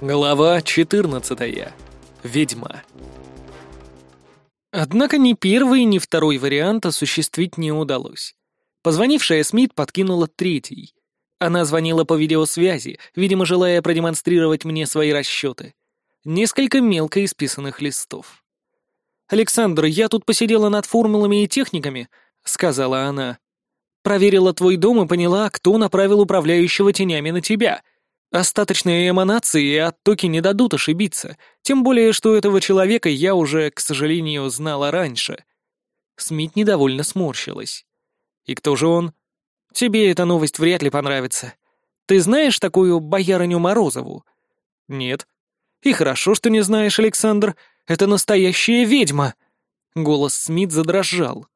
Глава 14. Ведьма. Однако ни первый, ни второй вариант осуществить не удалось. Позвонившая Смит подкинула третий. Она звонила по видеосвязи, видимо, желая продемонстрировать мне свои расчеты. Несколько мелко исписанных листов. «Александр, я тут посидела над формулами и техниками», — сказала она. «Проверила твой дом и поняла, кто направил управляющего тенями на тебя — Остаточные эманации и оттоки не дадут ошибиться, тем более, что этого человека я уже, к сожалению, знала раньше. Смит недовольно сморщилась. «И кто же он?» «Тебе эта новость вряд ли понравится. Ты знаешь такую боярыню Морозову?» «Нет». «И хорошо, что не знаешь, Александр. Это настоящая ведьма!» Голос Смит задрожал.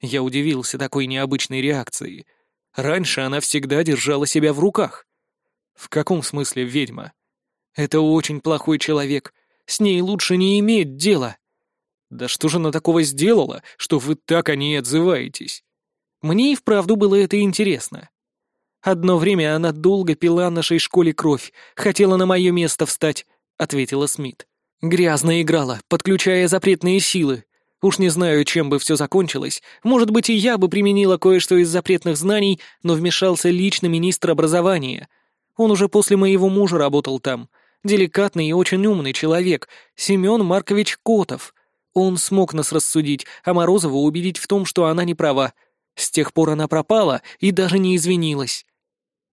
Я удивился такой необычной реакции. Раньше она всегда держала себя в руках. «В каком смысле ведьма?» «Это очень плохой человек. С ней лучше не иметь дела». «Да что же она такого сделала, что вы так о ней отзываетесь?» Мне и вправду было это интересно. «Одно время она долго пила нашей школе кровь, хотела на мое место встать», — ответила Смит. «Грязно играла, подключая запретные силы. Уж не знаю, чем бы все закончилось. Может быть, и я бы применила кое-что из запретных знаний, но вмешался лично министр образования — он уже после моего мужа работал там. Деликатный и очень умный человек, Семен Маркович Котов. Он смог нас рассудить, а Морозову убедить в том, что она не права. С тех пор она пропала и даже не извинилась.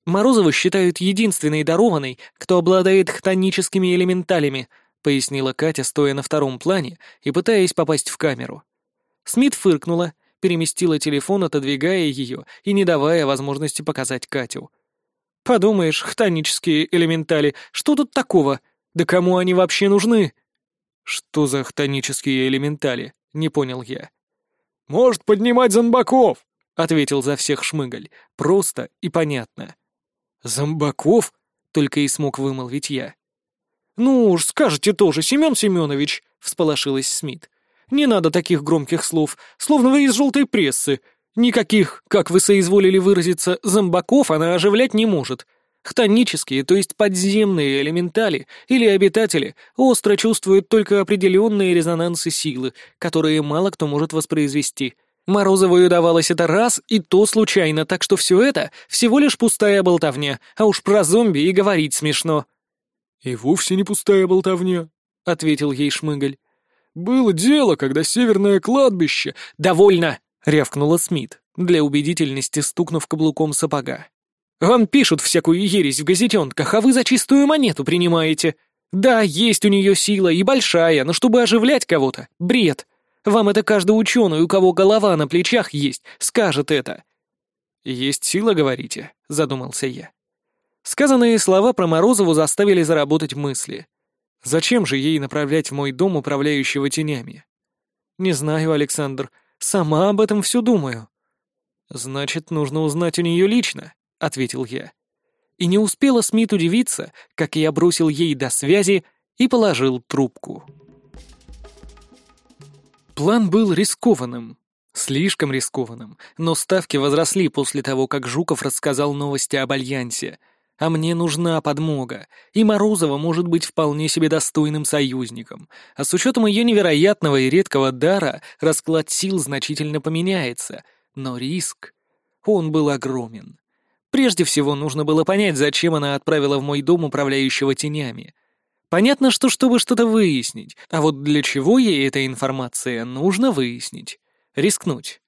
Морозову считают единственной дарованной, кто обладает хтоническими элементалями, пояснила Катя, стоя на втором плане и пытаясь попасть в камеру. Смит фыркнула, переместила телефон, отодвигая ее и не давая возможности показать Катю. Подумаешь, хтонические элементали, что тут такого? Да кому они вообще нужны? Что за хтонические элементали? Не понял я. Может поднимать зомбаков, ответил за всех Шмыгаль. Просто и понятно. Зомбаков? Только и смог вымолвить я. «Ну уж, скажете тоже, Семен Семенович», — всполошилась Смит. «Не надо таких громких слов, словно вы из желтой прессы. Никаких, как вы соизволили выразиться, зомбаков она оживлять не может. Хтонические, то есть подземные элементали или обитатели, остро чувствуют только определенные резонансы силы, которые мало кто может воспроизвести. Морозовой удавалось это раз, и то случайно, так что все это всего лишь пустая болтовня, а уж про зомби и говорить смешно. «И вовсе не пустая болтовня», — ответил ей Шмыгаль. «Было дело, когда северное кладбище...» «Довольно!» — рявкнула Смит, для убедительности стукнув каблуком сапога. «Вам пишут всякую ересь в газетенках, а вы за чистую монету принимаете. Да, есть у нее сила, и большая, но чтобы оживлять кого-то — бред. Вам это каждый ученый, у кого голова на плечах есть, скажет это». «Есть сила, говорите?» — задумался я. Сказанные слова про Морозову заставили заработать мысли. Зачем же ей направлять в мой дом управляющего тенями? Не знаю, Александр, Сама об этом все думаю». «Значит, нужно узнать у нее лично», — ответил я. И не успела Смит удивиться, как я бросил ей до связи и положил трубку. План был рискованным. Слишком рискованным, но ставки возросли после того, как Жуков рассказал новости об Альянсе — а мне нужна подмога, и Морозова может быть вполне себе достойным союзником. А с учетом ее невероятного и редкого дара, расклад сил значительно поменяется. Но риск... Он был огромен. Прежде всего, нужно было понять, зачем она отправила в мой дом управляющего тенями. Понятно, что чтобы что-то выяснить, а вот для чего ей эта информация, нужно выяснить. Рискнуть.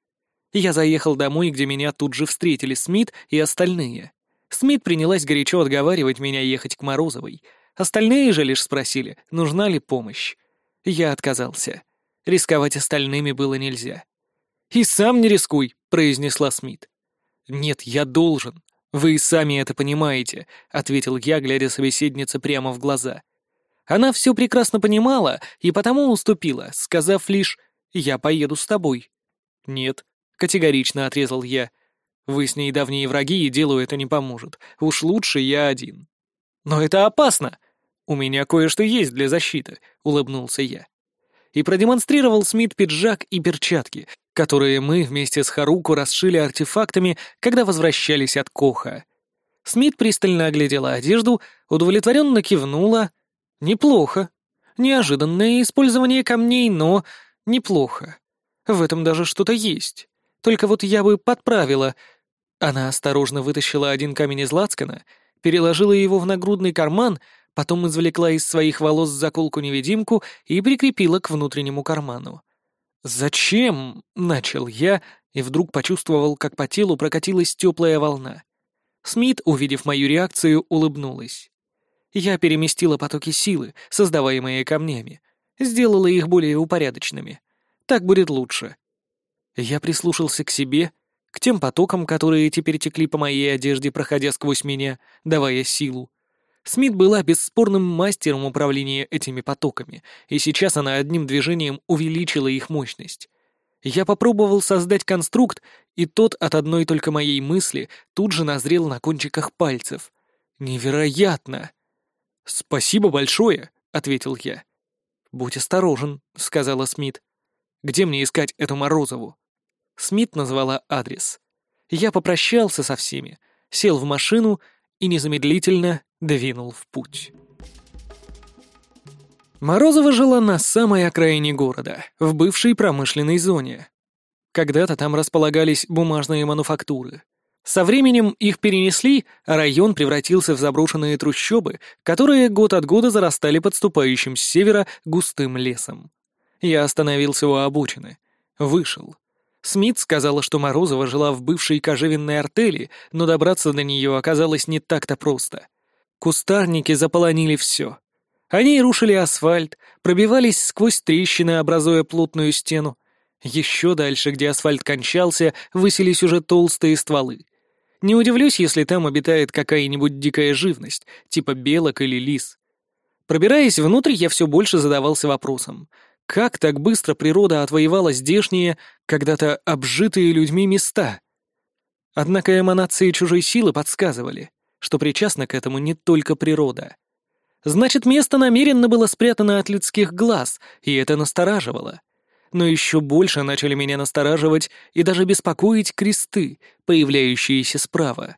Я заехал домой, где меня тут же встретили Смит и остальные. Смит принялась горячо отговаривать меня ехать к Морозовой. Остальные же лишь спросили, нужна ли помощь. Я отказался. Рисковать остальными было нельзя. «И сам не рискуй», — произнесла Смит. «Нет, я должен. Вы и сами это понимаете», — ответил я, глядя собеседнице прямо в глаза. Она все прекрасно понимала и потому уступила, сказав лишь «я поеду с тобой». «Нет», — категорично отрезал я, вы с ней давние враги, и делу это не поможет. Уж лучше я один. Но это опасно. У меня кое-что есть для защиты, улыбнулся я. И продемонстрировал Смит пиджак и перчатки, которые мы вместе с Харуку расшили артефактами, когда возвращались от Коха. Смит пристально оглядела одежду, удовлетворенно кивнула. Неплохо. Неожиданное использование камней, но неплохо. В этом даже что-то есть. Только вот я бы подправила. Она осторожно вытащила один камень из лацкана, переложила его в нагрудный карман, потом извлекла из своих волос заколку-невидимку и прикрепила к внутреннему карману. «Зачем?» — начал я, и вдруг почувствовал, как по телу прокатилась теплая волна. Смит, увидев мою реакцию, улыбнулась. Я переместила потоки силы, создаваемые камнями, сделала их более упорядоченными. Так будет лучше. Я прислушался к себе, к тем потокам, которые теперь текли по моей одежде, проходя сквозь меня, давая силу. Смит была бесспорным мастером управления этими потоками, и сейчас она одним движением увеличила их мощность. Я попробовал создать конструкт, и тот от одной только моей мысли тут же назрел на кончиках пальцев. Невероятно! «Спасибо большое», — ответил я. «Будь осторожен», — сказала Смит. «Где мне искать эту Морозову?» Смит назвала адрес. Я попрощался со всеми, сел в машину и незамедлительно двинул в путь. Морозова жила на самой окраине города, в бывшей промышленной зоне. Когда-то там располагались бумажные мануфактуры. Со временем их перенесли, а район превратился в заброшенные трущобы, которые год от года зарастали подступающим с севера густым лесом. Я остановился у обочины. Вышел. Смит сказала, что Морозова жила в бывшей кожевенной артели, но добраться до нее оказалось не так-то просто. Кустарники заполонили все. Они рушили асфальт, пробивались сквозь трещины, образуя плотную стену. Еще дальше, где асфальт кончался, высились уже толстые стволы. Не удивлюсь, если там обитает какая-нибудь дикая живность, типа белок или лис. Пробираясь внутрь, я все больше задавался вопросом. Как так быстро природа отвоевала здешние, когда-то обжитые людьми места? Однако эманации чужой силы подсказывали, что причастна к этому не только природа. Значит, место намеренно было спрятано от людских глаз, и это настораживало но еще больше начали меня настораживать и даже беспокоить кресты, появляющиеся справа.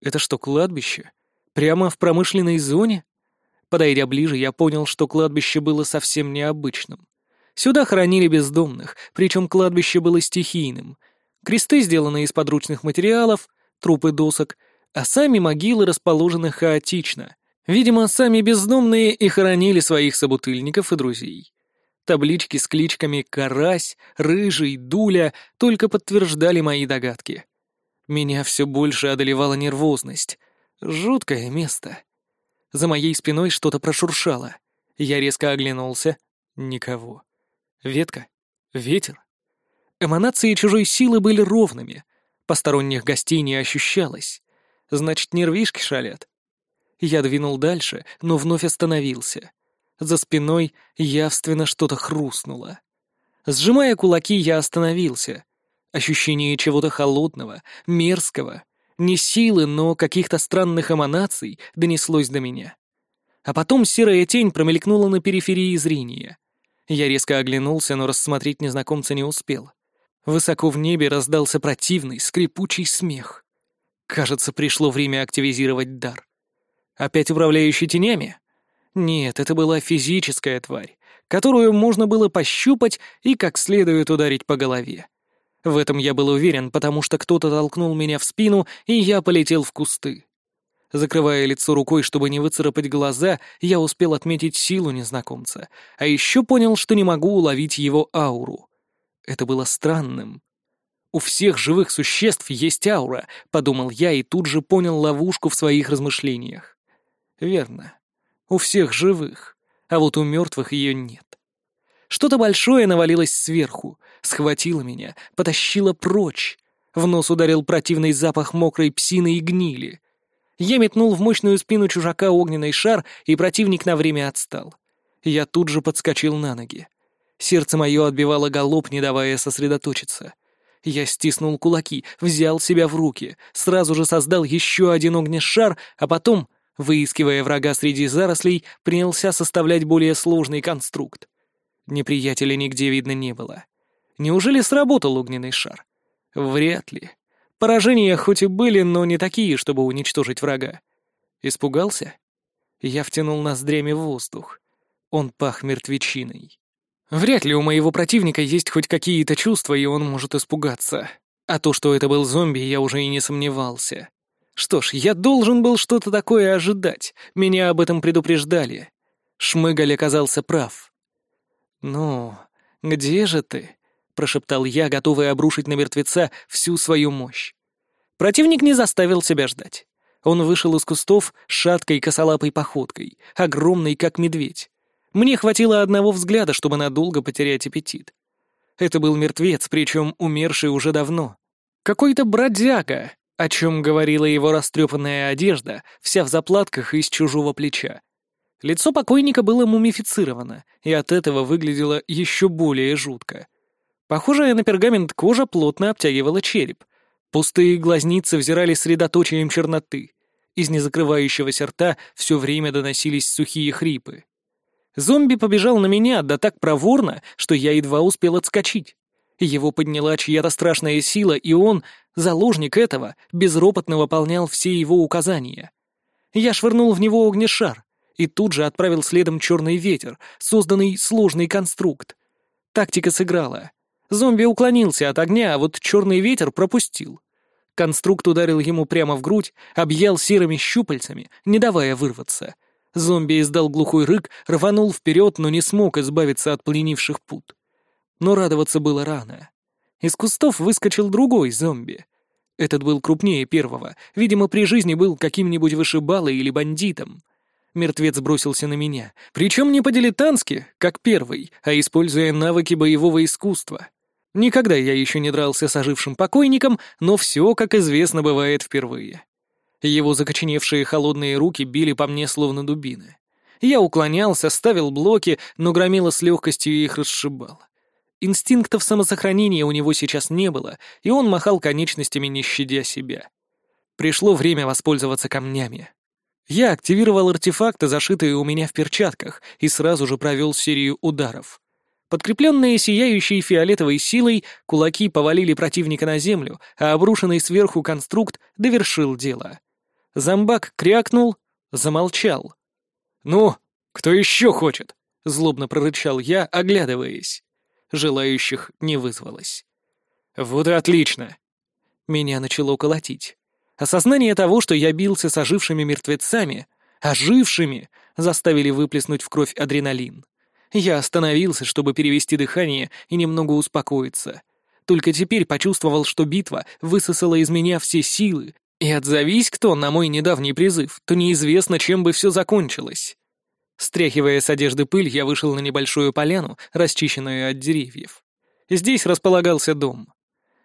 Это что, кладбище? Прямо в промышленной зоне? Подойдя ближе, я понял, что кладбище было совсем необычным. Сюда хоронили бездомных, причем кладбище было стихийным. Кресты сделаны из подручных материалов, трупы досок, а сами могилы расположены хаотично. Видимо, сами бездомные и хоронили своих собутыльников и друзей. Таблички с кличками «Карась», «Рыжий», «Дуля» только подтверждали мои догадки. Меня все больше одолевала нервозность. Жуткое место. За моей спиной что-то прошуршало. Я резко оглянулся. Никого. Ветка? Ветер? Эманации чужой силы были ровными. Посторонних гостей не ощущалось. Значит, нервишки шалят. Я двинул дальше, но вновь остановился. За спиной явственно что-то хрустнуло. Сжимая кулаки, я остановился. Ощущение чего-то холодного, мерзкого, не силы, но каких-то странных эманаций донеслось до меня. А потом серая тень промелькнула на периферии зрения. Я резко оглянулся, но рассмотреть незнакомца не успел. Высоко в небе раздался противный, скрипучий смех. Кажется, пришло время активизировать дар. Опять управляющий тенями? Нет, это была физическая тварь, которую можно было пощупать и как следует ударить по голове. В этом я был уверен, потому что кто-то толкнул меня в спину, и я полетел в кусты. Закрывая лицо рукой, чтобы не выцарапать глаза, я успел отметить силу незнакомца, а еще понял, что не могу уловить его ауру. Это было странным. «У всех живых существ есть аура», — подумал я и тут же понял ловушку в своих размышлениях. «Верно. У всех живых, а вот у мертвых ее нет. Что-то большое навалилось сверху, схватило меня, потащило прочь. В нос ударил противный запах мокрой псины и гнили. Я метнул в мощную спину чужака огненный шар, и противник на время отстал. Я тут же подскочил на ноги. Сердце мое отбивало галоп, не давая сосредоточиться. Я стиснул кулаки, взял себя в руки, сразу же создал еще один огнешар, а потом выискивая врага среди зарослей, принялся составлять более сложный конструкт. Неприятеля нигде видно не было. Неужели сработал огненный шар? Вряд ли. Поражения хоть и были, но не такие, чтобы уничтожить врага. Испугался? Я втянул ноздрями в воздух. Он пах мертвечиной. Вряд ли у моего противника есть хоть какие-то чувства, и он может испугаться. А то, что это был зомби, я уже и не сомневался. Что ж, я должен был что-то такое ожидать. Меня об этом предупреждали. Шмыгаль оказался прав. «Ну, где же ты?» — прошептал я, готовый обрушить на мертвеца всю свою мощь. Противник не заставил себя ждать. Он вышел из кустов шаткой косолапой походкой, огромный, как медведь. Мне хватило одного взгляда, чтобы надолго потерять аппетит. Это был мертвец, причем умерший уже давно. Какой-то бродяга, о чем говорила его растрепанная одежда, вся в заплатках из чужого плеча. Лицо покойника было мумифицировано, и от этого выглядело еще более жутко. Похожая на пергамент кожа плотно обтягивала череп. Пустые глазницы взирали средоточием черноты. Из незакрывающегося рта все время доносились сухие хрипы. Зомби побежал на меня, да так проворно, что я едва успел отскочить. Его подняла чья-то страшная сила, и он, заложник этого, безропотно выполнял все его указания. Я швырнул в него огнешар, и тут же отправил следом черный ветер, созданный сложный конструкт. Тактика сыграла. Зомби уклонился от огня, а вот черный ветер пропустил. Конструкт ударил ему прямо в грудь, объял серыми щупальцами, не давая вырваться. Зомби издал глухой рык, рванул вперед, но не смог избавиться от пленивших пут. Но радоваться было рано. Из кустов выскочил другой зомби. Этот был крупнее первого, видимо, при жизни был каким-нибудь вышибалой или бандитом. Мертвец бросился на меня, причем не по-дилетантски, как первый, а используя навыки боевого искусства. Никогда я еще не дрался с ожившим покойником, но все, как известно, бывает впервые. Его закоченевшие холодные руки били по мне словно дубины. Я уклонялся, ставил блоки, но громила с легкостью их расшибал. Инстинктов самосохранения у него сейчас не было, и он махал конечностями, не щадя себя. Пришло время воспользоваться камнями. Я активировал артефакты, зашитые у меня в перчатках, и сразу же провел серию ударов. Подкрепленные сияющей фиолетовой силой, кулаки повалили противника на землю, а обрушенный сверху конструкт довершил дело. Зомбак крякнул, замолчал. «Ну, кто еще хочет?» — злобно прорычал я, оглядываясь. Желающих не вызвалось. «Вот и отлично!» Меня начало колотить. Осознание того, что я бился с ожившими мертвецами, ожившими, заставили выплеснуть в кровь адреналин. Я остановился, чтобы перевести дыхание и немного успокоиться. Только теперь почувствовал, что битва высосала из меня все силы, и отзовись кто на мой недавний призыв, то неизвестно, чем бы все закончилось. Стряхивая с одежды пыль, я вышел на небольшую поляну, расчищенную от деревьев. Здесь располагался дом.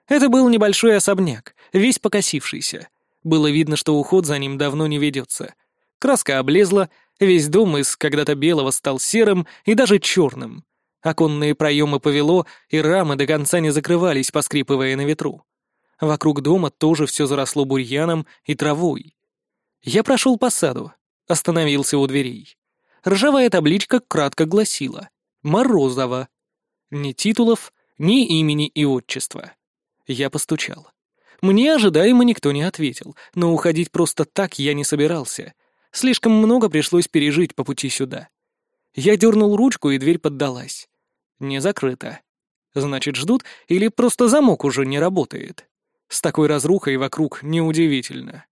Это был небольшой особняк, весь покосившийся. Было видно, что уход за ним давно не ведется. Краска облезла, Весь дом из когда-то белого стал серым и даже черным. Оконные проемы повело, и рамы до конца не закрывались, поскрипывая на ветру. Вокруг дома тоже все заросло бурьяном и травой. Я прошел по саду, остановился у дверей. Ржавая табличка кратко гласила «Морозова». Ни титулов, ни имени и отчества. Я постучал. Мне ожидаемо никто не ответил, но уходить просто так я не собирался — Слишком много пришлось пережить по пути сюда. Я дернул ручку, и дверь поддалась. Не закрыта. Значит, ждут или просто замок уже не работает. С такой разрухой вокруг неудивительно.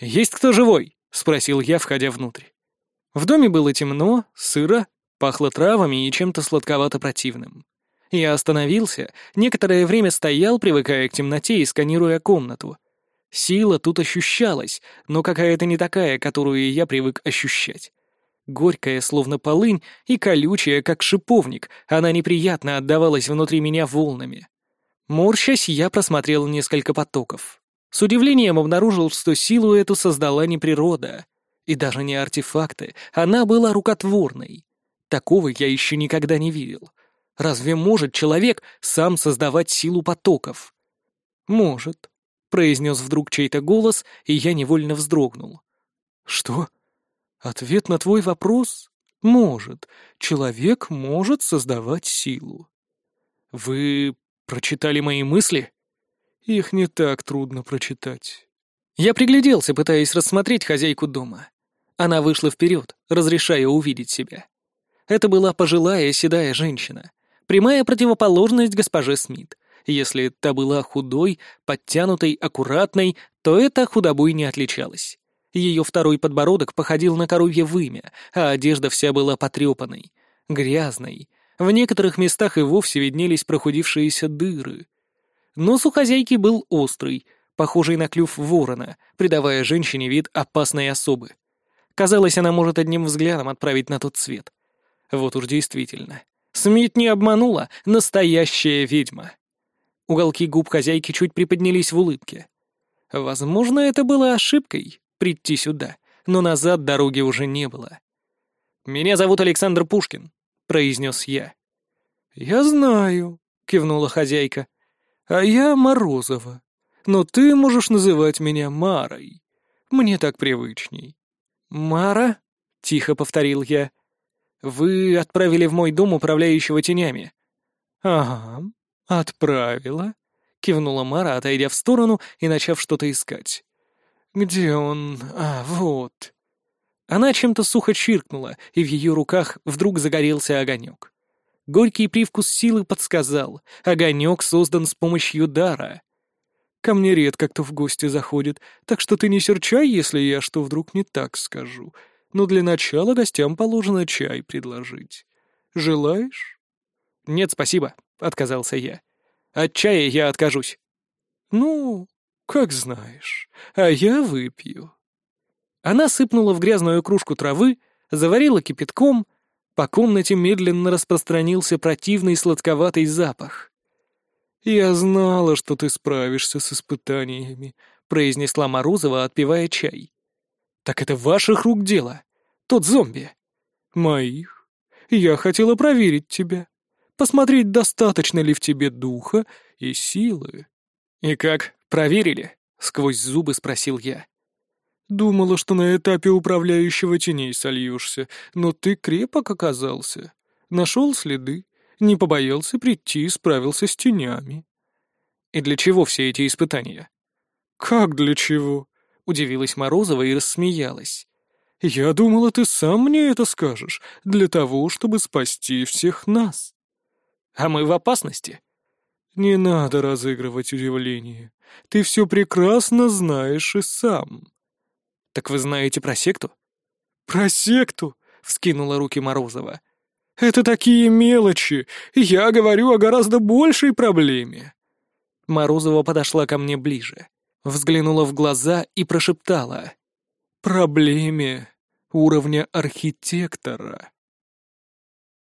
«Есть кто живой?» — спросил я, входя внутрь. В доме было темно, сыро, пахло травами и чем-то сладковато-противным. Я остановился, некоторое время стоял, привыкая к темноте и сканируя комнату. Сила тут ощущалась, но какая-то не такая, которую я привык ощущать. Горькая, словно полынь, и колючая, как шиповник, она неприятно отдавалась внутри меня волнами. Морщась, я просмотрел несколько потоков. С удивлением обнаружил, что силу эту создала не природа. И даже не артефакты, она была рукотворной. Такого я еще никогда не видел. Разве может человек сам создавать силу потоков? Может произнес вдруг чей-то голос, и я невольно вздрогнул. «Что? Ответ на твой вопрос? Может. Человек может создавать силу». «Вы прочитали мои мысли?» «Их не так трудно прочитать». Я пригляделся, пытаясь рассмотреть хозяйку дома. Она вышла вперед, разрешая увидеть себя. Это была пожилая седая женщина, прямая противоположность госпоже Смит. Если та была худой, подтянутой, аккуратной, то эта худобой не отличалась. Ее второй подбородок походил на коровье вымя, а одежда вся была потрепанной, грязной. В некоторых местах и вовсе виднелись прохудившиеся дыры. Нос у хозяйки был острый, похожий на клюв ворона, придавая женщине вид опасной особы. Казалось, она может одним взглядом отправить на тот свет. Вот уж действительно. Смит не обманула, настоящая ведьма. Уголки губ хозяйки чуть приподнялись в улыбке. Возможно, это было ошибкой — прийти сюда, но назад дороги уже не было. «Меня зовут Александр Пушкин», — произнес я. «Я знаю», — кивнула хозяйка. «А я Морозова. Но ты можешь называть меня Марой. Мне так привычней». «Мара?» — тихо повторил я. «Вы отправили в мой дом управляющего тенями». «Ага, отправила», — кивнула Мара, отойдя в сторону и начав что-то искать. «Где он? А, вот». Она чем-то сухо чиркнула, и в ее руках вдруг загорелся огонек. Горький привкус силы подсказал, огонек создан с помощью дара. Ко мне редко кто в гости заходит, так что ты не серчай, если я что вдруг не так скажу. Но для начала гостям положено чай предложить. Желаешь?» «Нет, спасибо», — отказался я. «От чая я откажусь». «Ну, как знаешь, а я выпью». Она сыпнула в грязную кружку травы, заварила кипятком, по комнате медленно распространился противный сладковатый запах. «Я знала, что ты справишься с испытаниями», — произнесла Морозова, отпивая чай. «Так это ваших рук дело? Тот зомби?» «Моих. Я хотела проверить тебя. Посмотреть, достаточно ли в тебе духа и силы». «И как, проверили?» — сквозь зубы спросил я. «Думала, что на этапе управляющего теней сольешься, но ты крепок оказался. Нашел следы, не побоялся прийти и справился с тенями. И для чего все эти испытания? Как для чего? Удивилась Морозова и рассмеялась. Я думала, ты сам мне это скажешь, для того, чтобы спасти всех нас. А мы в опасности? Не надо разыгрывать удивление. Ты все прекрасно знаешь и сам. Так вы знаете про секту? Про секту? Вскинула руки Морозова. Это такие мелочи. Я говорю о гораздо большей проблеме». Морозова подошла ко мне ближе, взглянула в глаза и прошептала. «Проблеме уровня архитектора».